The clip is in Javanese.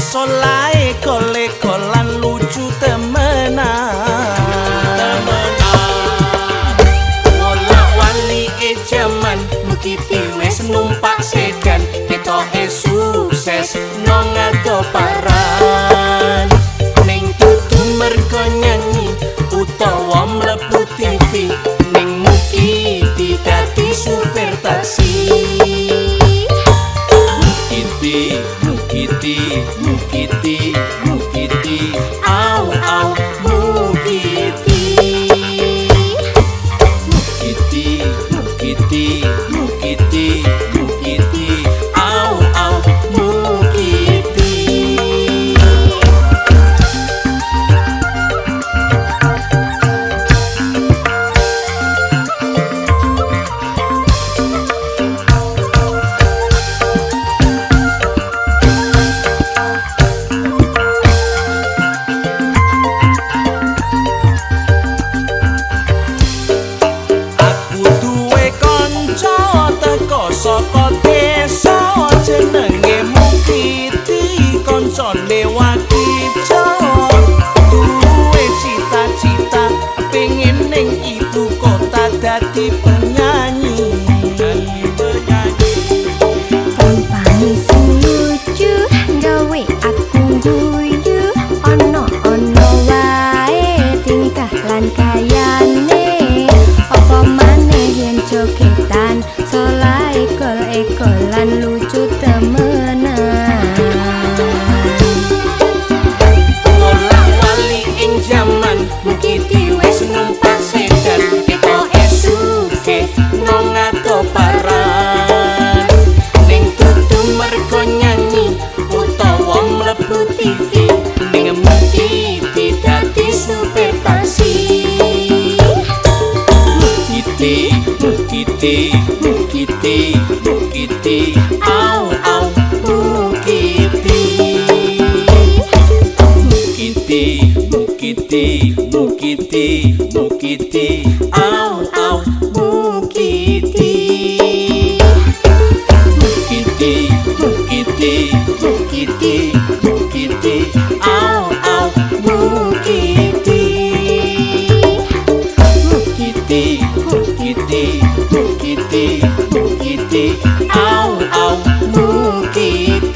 solae kole kolan lucu temenan. Ola wali e jaman Mukiti wes numpak sedan. E sukses Nong ado paran Mukiti, Mukiti, Mukiti, Au, au, Mukiti, Mukiti, Mukiti, Mukiti saka desa jenenge Mukiti kancane Wakijo duwe cita-cita pengin ning ibu kota dadi penyanyi. Tampane sing lucu gawe aku guyu ana-ana wae tingkah lan kayane lucu teman mukiti, mukiti, mukiti Au, au, mukiti Mukiti, mukiti, mukiti, mukiti, au, au, mukiti. Mukiti, mukiti, mukiti, mukiti, mukiti, mukiti, mukiti, au, au, mukiti.